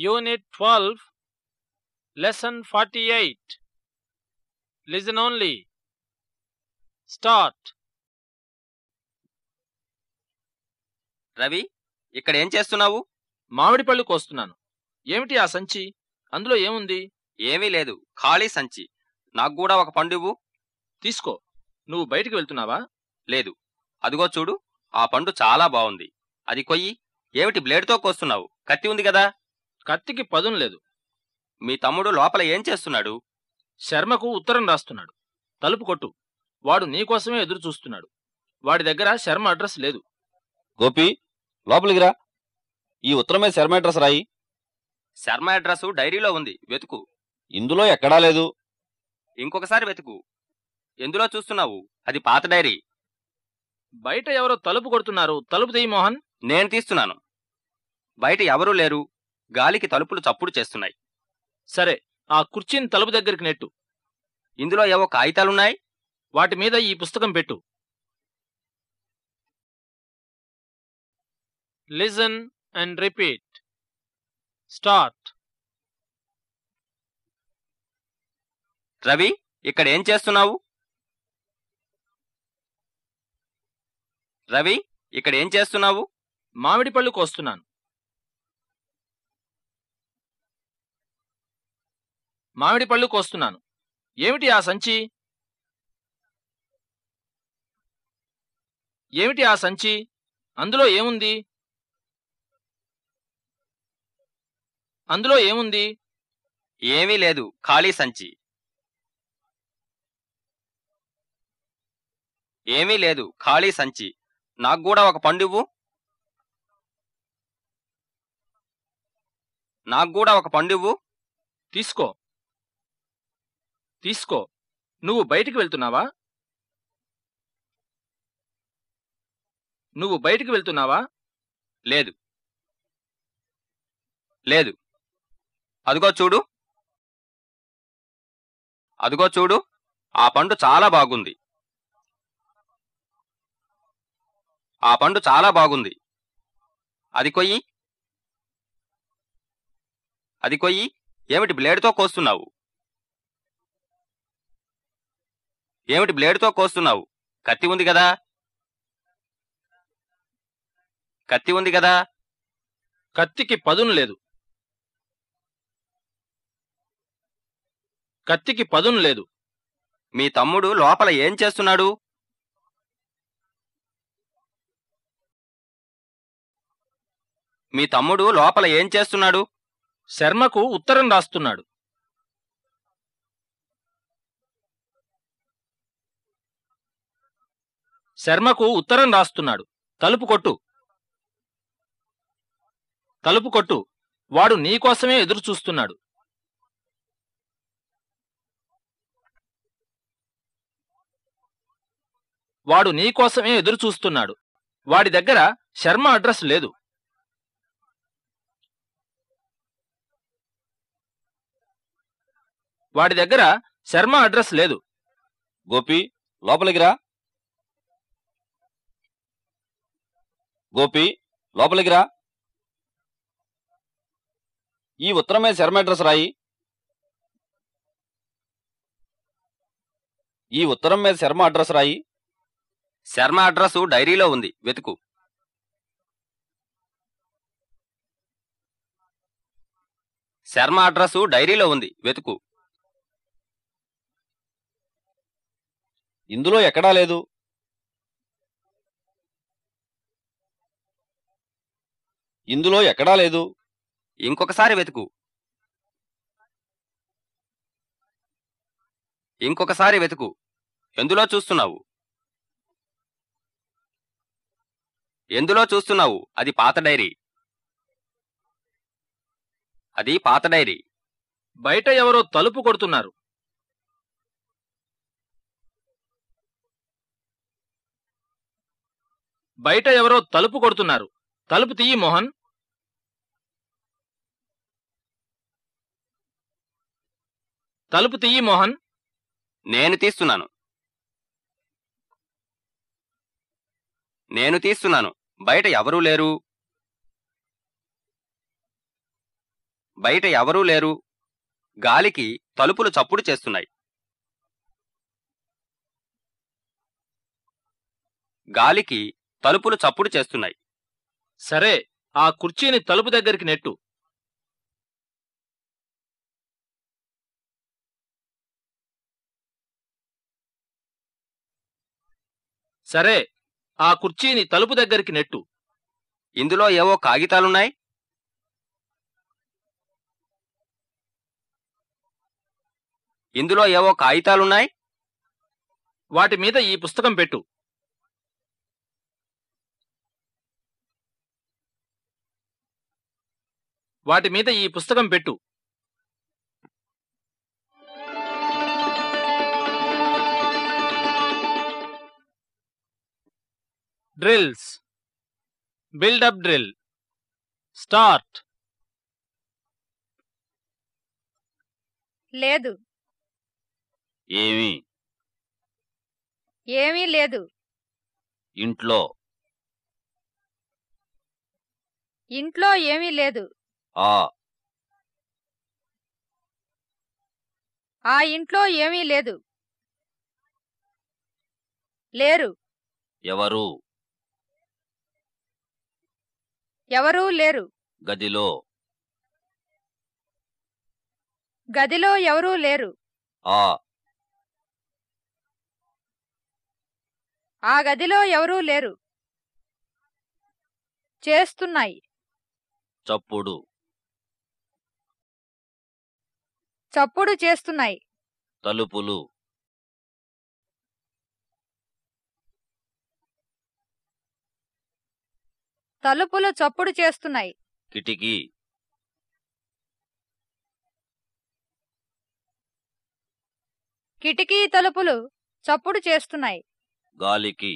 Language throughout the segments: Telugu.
Unit 12, Lesson 48. Listen only. Start. Ravi ఇక్కడ ఏం చేస్తున్నావు? మామిడి పళ్ళు కోస్తున్నాను. ఏమిటి ఆ సంచి? అందులో ఏముంది? ఏమీ లేదు. ఖాళీ సంచి. నాకు కూడా ఒక పండు ఇవ్వు. తీసుకో. నువ్వు బయటికి వెళ్తున్నావా? లేదు. అదిగో చూడు. ఆ పండు చాలా బాగుంది. అది కొయ్యి. ఏమిటి బ్లేడ్తో కోస్తున్నావు? కత్తి ఉంది కదా? కత్తికి పదును లేదు. మీ తమ్ముడు లోపల ఏం చేస్తున్నాడు? శర్మకు ఉత్తరం రాస్తున్నాడు. తలుపు కొట్టు. వాడు నీకోసమే ఎదురు చూస్తున్నాడు. వాడి దగ్గర శర్మ అడ్రస్ లేదు. గోపి లోపలికి రా. ఈ ఉత్తరమే శర్మ అడ్రస్ రాయి. శర్మ అడ్రస్ డైరీలో ఉంది. వెతుకు. ఇందులో ఎక్కడా లేదు. ఇంకొకసారి వెతుకు. ఎందులో చూస్తున్నావు? అది పాత డైరీ. బయట ఎవరో తలుపు కొడుతున్నారు. తలుపు తీయి మోహన్. నేను తీస్తున్నాను. బయట ఎవరూ లేరు. గాలికి తలుపులు చప్పుడు చేస్తున్నాయి. సరే ఆ కుర్చీని తలుపు దగ్గరికి నెట్టు. ఇందులో ఏవో కాగితాలున్నాయి? వాటి మీద ఈ పుస్తకం పెట్టు. Listen and repeat. Start. Ravi ఇక్కడ ఏం చేస్తున్నావు? రవి ఇక్కడ ఏం చేస్తున్నావు? మామిడి పళ్ళు కోస్తున్నాను. మామిడి పళ్ళు కోస్తున్నాను. ఏమిటి ఆ సంచి? ఏమిటి ఆ సంచి? అందులో ఏముంది? అందులో ఏముంది? ఏమీ లేదు ఖాళీ సంచి. ఏమీ లేదు ఖాళీ సంచి. నాకు కూడా ఒక పండువు నాకు కూడా ఒక పండువు తీసుకో. తీసుకో. నువ్వు బయటికి వెళ్తున్నావా? నువ్వు బయటికి వెళ్తున్నావా? లేదు. లేదు. అదిగో చూడు. అదిగో చూడు. ఆ పండు చాలా బాగుంది. ఆ పండు చాలా బాగుంది. అది కొయ్యి. అది కొయ్యి. ఏమిటి బ్లేడ్తో కోస్తున్నావు? ఏమిటి బ్లేడ్తో కోస్తున్నావు? కత్తి ఉంది కదా? కత్తి ఉంది కదా? కత్తికి పదును లేదు. కత్తికి పదును లేదు. మీ తమ్ముడు లోపల ఏం చేస్తున్నాడు? మీ తమ్ముడు లోపల ఏం చేస్తున్నాడు? శర్మకు ఉత్తరం రాస్తున్నాడు. శర్మకు ఉత్తరం రాస్తున్నాడు. తలుపు కొట్టు. తలుపు కొట్టు. వాడు నీకోసమే ఎదురు చూస్తున్నాడు వాడు నీకోసమే ఎదురు చూస్తున్నాడు వాడి దగ్గర శర్మ అడ్రస్ లేదు. వాడి దగ్గర శర్మ అడ్రస్ లేదు. గోపి లోపలికి రా. గోపి లోపలికి రా. ఈ ఉత్తరమే శర్మ అడ్రస్ రాయి. ఈ ఉత్తరం మీద శర్మ అడ్రస్ రాయి. శర్మ అడ్రస్ డైరీలో ఉంది. వెతుకు. శర్మ అడ్రస్ డైరీలో ఉంది. వెతుకు. ఇందులో ఎక్కడా లేదు. ఇందులో ఎక్కడా లేదు. ఇంకొకసారి వెతుకు. ఇంకొకసారి వెతుకు. ఎందులో చూస్తున్నావు? ఎందులో చూస్తున్నావు? అది పాత డైరీ. అది పాత డైరీ. బయట ఎవరో తలుపు కొడుతున్నారు. బయట ఎవరో తలుపు కొడుతున్నారు. తలుపు తీయి మోహన్. తలుపు తీయి మోహన్. నేను తీస్తున్నాను. నేను తీస్తున్నాను. బయట ఎవరూ లేరు. బయట ఎవరూ లేరు. గాలికి తలుపులు చప్పుడు చేస్తున్నాయి. గాలికి తలుపులు చప్పుడు చేస్తున్నాయి. సరే ఆ కుర్చీని తలుపు దగ్గరికి నెట్టు. సరే ఆ కుర్చీని తలుపు దగ్గరికి నెట్టు. ఇందులో ఏవో కాగితాలున్నాయి? ఇందులో ఏవో కాగితాలున్నాయి? వాటి మీద ఈ పుస్తకం పెట్టు. వాటి మీద ఈ పుస్తకం పెట్టు. డ్రిల్స్ బిల్డప్ డ్రిల్ స్టార్ట్ లేదు. ఏమి. ఏమీ లేదు. ఇంట్లో. ఇంట్లో ఏమీ లేదు. ఆ. ఆ ఇంట్లో ఏమీ లేదు. లేరు. ఎవరు? ఎవరూ లేరు. గదిలో. గదిలో ఎవరూ లేరు. ఆ. ఆ గదిలో ఎవరూ లేరు. చేస్తున్నాయి. చప్పుడు. చప్పుడు చేస్తున్నాయి. తలుపులు. తలుపులు చప్పుడు చేస్తున్నాయి. కిటికీ. కిటికీ తలుపులు చప్పుడు చేస్తున్నాయి. గాలికి.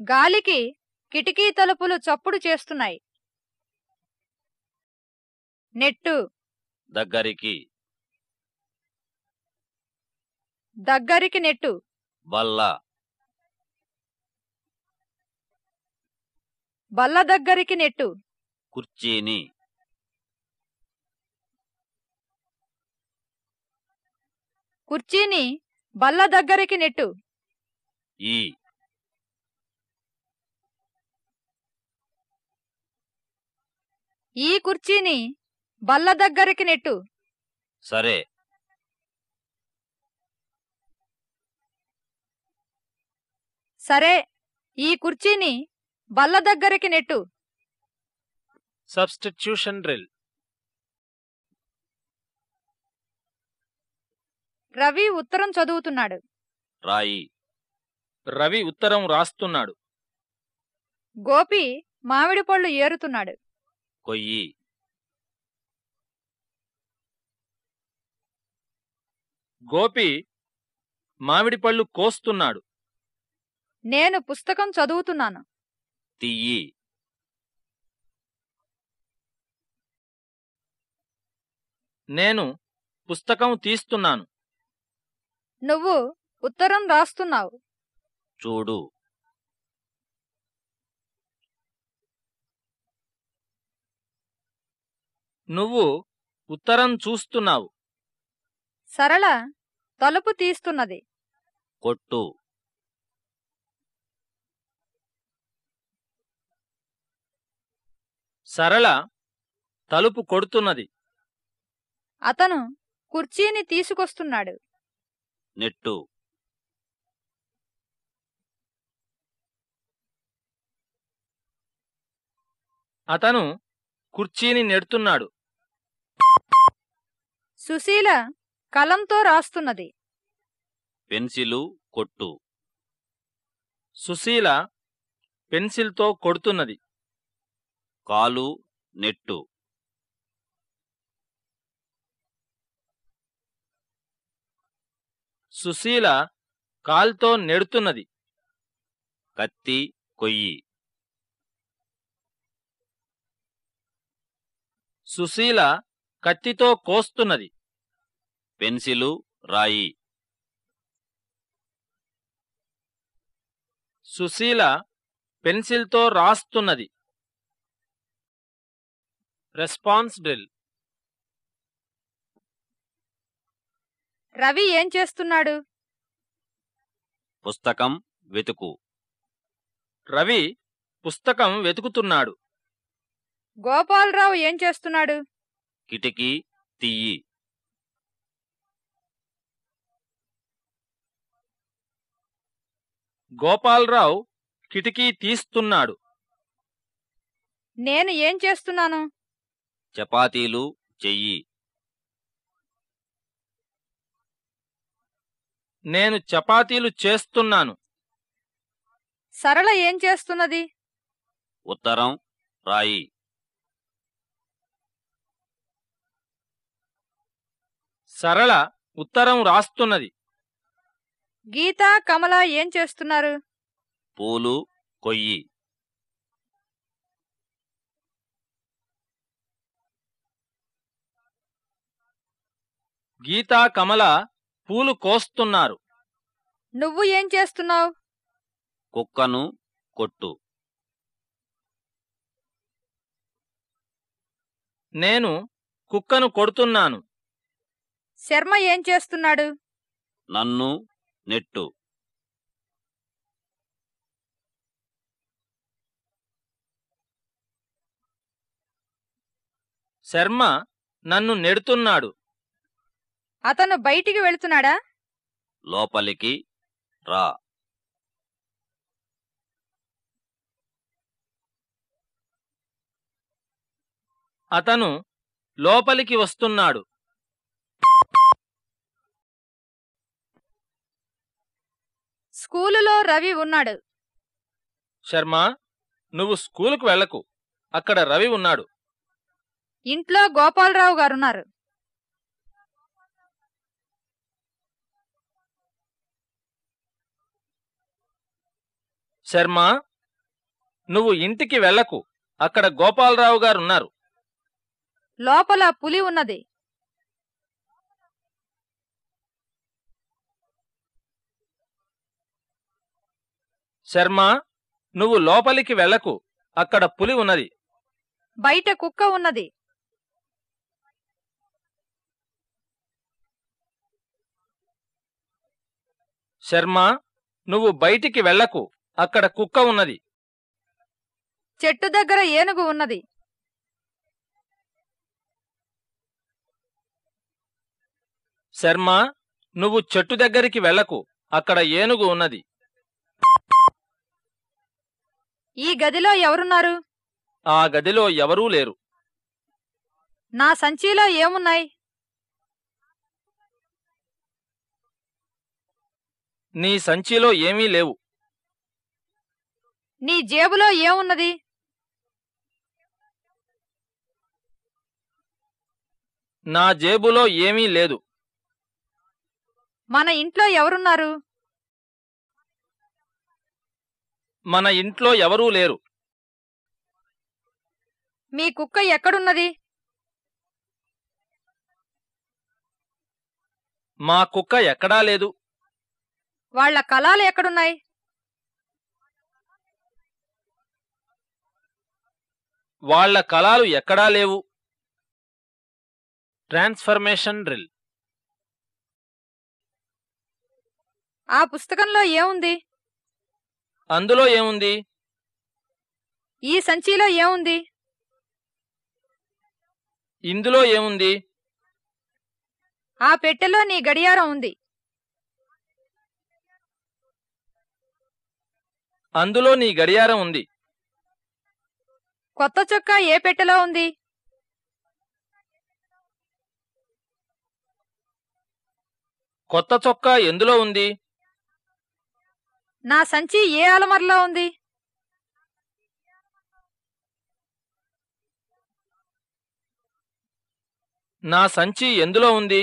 గాలికి కిటికీ తలుపులు చప్పుడు చేస్తున్నాయి. నెట్టు. దగ్గరికి. దగ్గరికి నెట్టు. బల్ల బల్ల దగ్గరికి నెట్టు. కుర్చీని. కుర్చీని బల్ల దగ్గరికి నెట్టు. ఈ. ఈ కుర్చీని బల్ల దగ్గరికి నెట్టు. సరే. సరే ఈ కుర్చీని బల్ల దగ్గరికి నెట్టు. సబ్స్టిట్యూషన్ డ్రిల్ రవి ఉత్తరం చదువుతున్నాడు. రాయి. రవి ఉత్తరం రాస్తున్నాడు. గోపి మామిడి పళ్ళు ఏరుతున్నాడు. కొయ్యి. గోపి మామిడి పళ్ళు కోస్తున్నాడు. నేను పుస్తకం చదువుతున్నాను. తియ్యి నేను పుస్తకం తీస్తున్నాను. నువ్వు ఉత్తరం రాస్తున్నావు. చూడు. నువ్వు ఉత్తరం చూస్తున్నావు. సరళ తలుపు తీస్తున్నది. కొట్టు. సరళ తలుపు కొడుతున్నది. అతను కుర్చీని తీసుకొస్తున్నాడు. నెట్టు. అతను కుర్చీని నెడుతున్నాడు. సుశీల కలంతో రాస్తున్నది. పెన్సిలు కొట్టు. సుశీల పెన్సిల్తో కొడుతున్నది. కాలు నెట్టు. సుశీల కాల్తో నెడుతున్నది. కత్తి కొయ్యి. సుశీల కత్తితో కోస్తున్నది. పెన్సిలు రాయి. సుశీల పెన్సిల్తో రాస్తున్నది. రెస్పాన్స్ డ్రిల్ రవి ఏం చేస్తున్నాడు? పుస్తకం వెతుకు. రవి పుస్తకం వెతుకుతున్నాడు. గోపాలరావు ఏం చేస్తున్నాడు? కిటికీ తీయి. గోపాలరావు కిటికీ తీస్తున్నాడు. నేను ఏం చేస్తున్నాను? చపాతీలు చెయ్యి. నేను చపాతీలు చేస్తున్నాను. సరళ ఏం చేస్తున్నది? ఉత్తరం రాయి. సరళ ఉత్తరం రాస్తున్నది. గీత కమల ఏం చేస్తున్నారు? పూలు కొయ్యి. గీతా కమల పూలు కోస్తున్నారు. నువ్వు ఏం చేస్తున్నావు? కుక్కను కొట్టు. నేను కుక్కను కొడుతున్నాను. శర్మ ఏం చేస్తున్నాడు? నన్ను నెట్టు. శర్మ నన్ను నెడుతున్నాడు. అతను బయటికి వెళుతున్నాడా? లోపలికి రా. అతను లోపలికి వస్తున్నాడు. స్కూలులో రవి ఉన్నాడు. శర్మ నువ్వు స్కూలుకు వెళ్ళకు అక్కడ రవి ఉన్నాడు. ఇంట్లో గోపాలరావు గారున్నారు. శర్మ నువ్వు ఇంటికి వెళ్ళకు అక్కడ గోపాలరావు గారున్నారు. లోపల పులి ఉన్నది. శర్మ నువ్వు లోపలికి వెళ్ళకు అక్కడ పులి ఉన్నది. బయట కుక్క ఉన్నది. శర్మ నువ్వు బయటికి వెళ్ళకు అక్కడ కుక్క ఉన్నది. చెట్టు దగ్గర ఏనుగు ఉన్నది. శర్మ నువ్వు చెట్టు దగ్గరికి వెళ్ళకు అక్కడ ఏనుగు ఉన్నది. ఈ గదిలో ఎవరున్నారు? ఆ గదిలో ఎవరూ లేరు. నా సంచిలో ఏమున్నాయి? నీ సంచిలో ఏమీ లేవు. నీ జేబులో ఏమున్నది? నా జేబులో ఏమీ లేదు. మన ఇంట్లో ఎవరున్నారు? మన ఇంట్లో ఎవరూ లేరు. మీ కుక్క ఎక్కడున్నది? మా కుక్క ఎక్కడా లేదు. వాళ్ళ కళాలు ఎక్కడున్నాయి? వాళ్ళ కళాలు ఎక్కడా లేవు. ట్రాన్స్ఫర్మేషన్ డ్రిల్ ఆ పుస్తకంలో ఏముంది? అందులో ఏముంది? ఈ సంచిలో ఏముంది? ఇందులో ఏముంది? ఆ పెట్టెలో నీ గడియారం ఉంది. అందులో నీ గడియారం ఉంది. కొత్త చొక్కా ఏ పెట్టెలో ఉంది? కొత్త చొక్కా ఎందులో ఉంది? నా సంచి ఏ అలమరలో ఉంది? నా సంచి ఎందులో ఉంది?